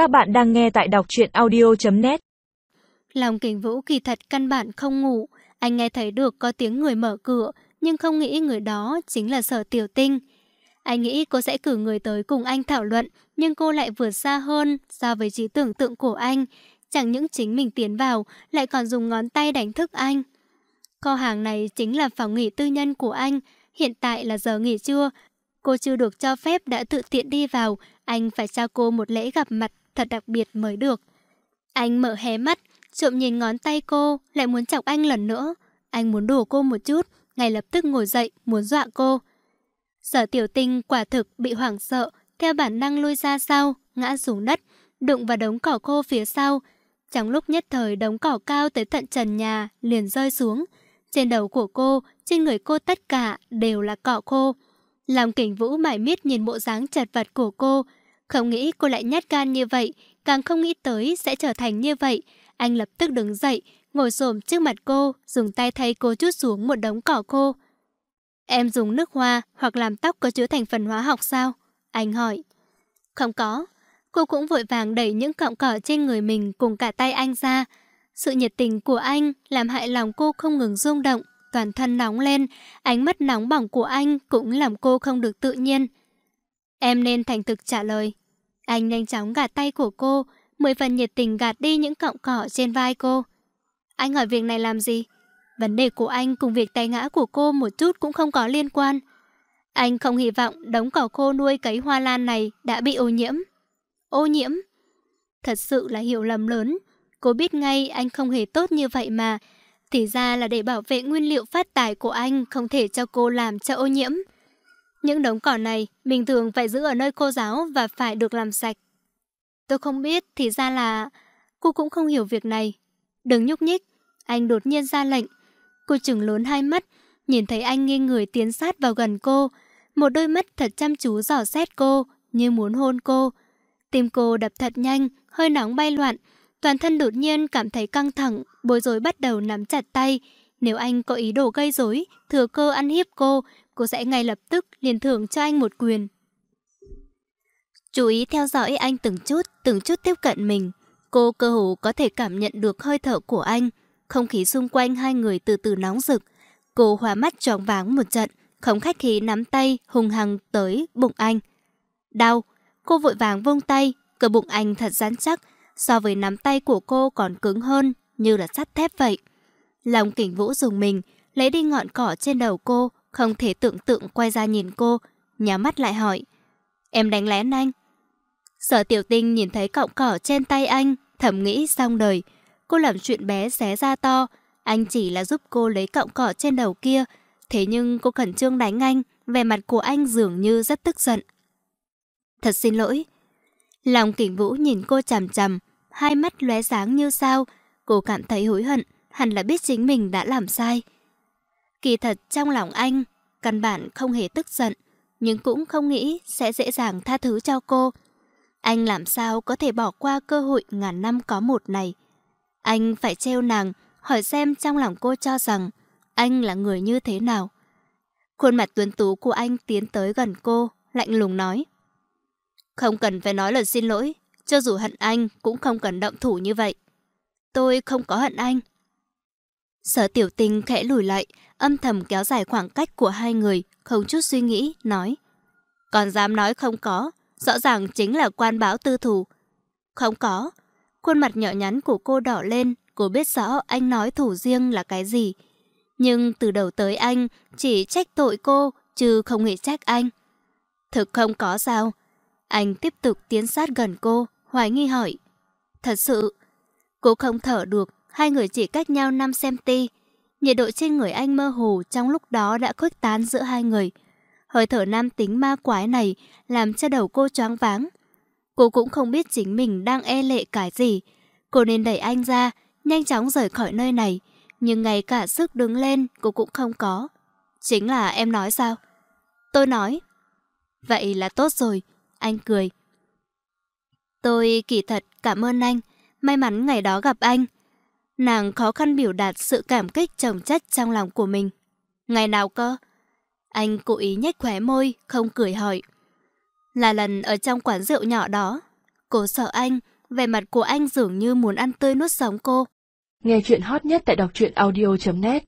Các bạn đang nghe tại đọc truyện audio.net Lòng kính vũ kỳ thật căn bản không ngủ. Anh nghe thấy được có tiếng người mở cửa, nhưng không nghĩ người đó chính là sở tiểu tinh. Anh nghĩ cô sẽ cử người tới cùng anh thảo luận, nhưng cô lại vượt xa hơn so với trí tưởng tượng của anh. Chẳng những chính mình tiến vào, lại còn dùng ngón tay đánh thức anh. Kho hàng này chính là phòng nghỉ tư nhân của anh. Hiện tại là giờ nghỉ trưa. Cô chưa được cho phép đã tự tiện đi vào. Anh phải cho cô một lễ gặp mặt thật đặc biệt mới được. Anh mở hé mắt, trộm nhìn ngón tay cô, lại muốn chọc anh lần nữa. Anh muốn đùa cô một chút, ngay lập tức ngồi dậy, muốn dọa cô. Sở tiểu tinh quả thực bị hoảng sợ, theo bản năng lui ra sau, ngã xuống đất, đụng vào đống cỏ khô phía sau. Trong lúc nhất thời đống cỏ cao tới tận trần nhà, liền rơi xuống. Trên đầu của cô, trên người cô tất cả đều là cỏ khô. Lòng kỉnh vũ mải miết nhìn bộ dáng chật vật của cô. Không nghĩ cô lại nhát gan như vậy, càng không nghĩ tới sẽ trở thành như vậy. Anh lập tức đứng dậy, ngồi xổm trước mặt cô, dùng tay thay cô chút xuống một đống cỏ khô. Em dùng nước hoa hoặc làm tóc có chứa thành phần hóa học sao? Anh hỏi. Không có. Cô cũng vội vàng đẩy những cọng cỏ trên người mình cùng cả tay anh ra. Sự nhiệt tình của anh làm hại lòng cô không ngừng rung động, toàn thân nóng lên. Ánh mắt nóng bỏng của anh cũng làm cô không được tự nhiên. Em nên thành thực trả lời. Anh nhanh chóng gạt tay của cô, mười phần nhiệt tình gạt đi những cọng cỏ trên vai cô. Anh hỏi việc này làm gì? Vấn đề của anh cùng việc tay ngã của cô một chút cũng không có liên quan. Anh không hy vọng đống cỏ khô nuôi cấy hoa lan này đã bị ô nhiễm. Ô nhiễm? Thật sự là hiểu lầm lớn. Cô biết ngay anh không hề tốt như vậy mà. Thì ra là để bảo vệ nguyên liệu phát tài của anh không thể cho cô làm cho ô nhiễm. Những đống cỏ này bình thường phải giữ ở nơi cô giáo và phải được làm sạch. Tôi không biết, thì ra là... Cô cũng không hiểu việc này. Đừng nhúc nhích. Anh đột nhiên ra lệnh. Cô chừng lớn hai mắt, nhìn thấy anh nghiêng người tiến sát vào gần cô. Một đôi mắt thật chăm chú dò xét cô, như muốn hôn cô. Tim cô đập thật nhanh, hơi nóng bay loạn. Toàn thân đột nhiên cảm thấy căng thẳng, bối rối bắt đầu nắm chặt tay. Nếu anh có ý đồ gây rối, thừa cơ ăn hiếp cô, cô sẽ ngay lập tức liền thưởng cho anh một quyền. Chú ý theo dõi anh từng chút, từng chút tiếp cận mình. Cô cơ hồ có thể cảm nhận được hơi thở của anh. Không khí xung quanh hai người từ từ nóng rực. Cô hóa mắt tròn váng một trận, không khách khí nắm tay hùng hăng tới bụng anh. Đau, cô vội vàng vung tay, cơ bụng anh thật rắn chắc, so với nắm tay của cô còn cứng hơn, như là sắt thép vậy. Lòng kỉnh vũ dùng mình, lấy đi ngọn cỏ trên đầu cô, không thể tưởng tượng quay ra nhìn cô, nhắm mắt lại hỏi. Em đánh lén anh. Sở tiểu tinh nhìn thấy cọng cỏ trên tay anh, thầm nghĩ xong đời. Cô làm chuyện bé xé ra to, anh chỉ là giúp cô lấy cọng cỏ trên đầu kia. Thế nhưng cô khẩn trương đánh anh, vẻ mặt của anh dường như rất tức giận. Thật xin lỗi. Lòng kỉnh vũ nhìn cô chằm chằm, hai mắt lóe sáng như sao. Cô cảm thấy hối hận, hẳn là biết chính mình đã làm sai. Kỳ thật trong lòng anh, căn bản không hề tức giận, nhưng cũng không nghĩ sẽ dễ dàng tha thứ cho cô. Anh làm sao có thể bỏ qua cơ hội ngàn năm có một này. Anh phải treo nàng, hỏi xem trong lòng cô cho rằng anh là người như thế nào. Khuôn mặt tuấn tú của anh tiến tới gần cô, lạnh lùng nói. Không cần phải nói lời xin lỗi, cho dù hận anh cũng không cần động thủ như vậy. Tôi không có hận anh. Sở tiểu tình khẽ lùi lại, âm thầm kéo dài khoảng cách của hai người, không chút suy nghĩ, nói. Còn dám nói không có, rõ ràng chính là quan báo tư thù. Không có. Khuôn mặt nhỏ nhắn của cô đỏ lên, cô biết rõ anh nói thủ riêng là cái gì. Nhưng từ đầu tới anh chỉ trách tội cô, chứ không hề trách anh. Thực không có sao. Anh tiếp tục tiến sát gần cô, hoài nghi hỏi. Thật sự, cô không thở được, hai người chỉ cách nhau 5 cm. Nhiệt độ trên người anh mơ hồ trong lúc đó đã khuếch tán giữa hai người. Hơi thở nam tính ma quái này làm cho đầu cô choáng váng. Cô cũng không biết chính mình đang e lệ cái gì. Cô nên đẩy anh ra, nhanh chóng rời khỏi nơi này. Nhưng ngay cả sức đứng lên cô cũng không có. Chính là em nói sao? Tôi nói. Vậy là tốt rồi. Anh cười. Tôi kỳ thật cảm ơn anh. May mắn ngày đó gặp anh. Nàng khó khăn biểu đạt sự cảm kích trồng chất trong lòng của mình. Ngày nào cơ? Anh cố ý nhếch khóe môi, không cười hỏi. Là lần ở trong quán rượu nhỏ đó. Cô sợ anh, vẻ mặt của anh dường như muốn ăn tươi nuốt sống cô. Nghe chuyện hot nhất tại đọc truyện audio.net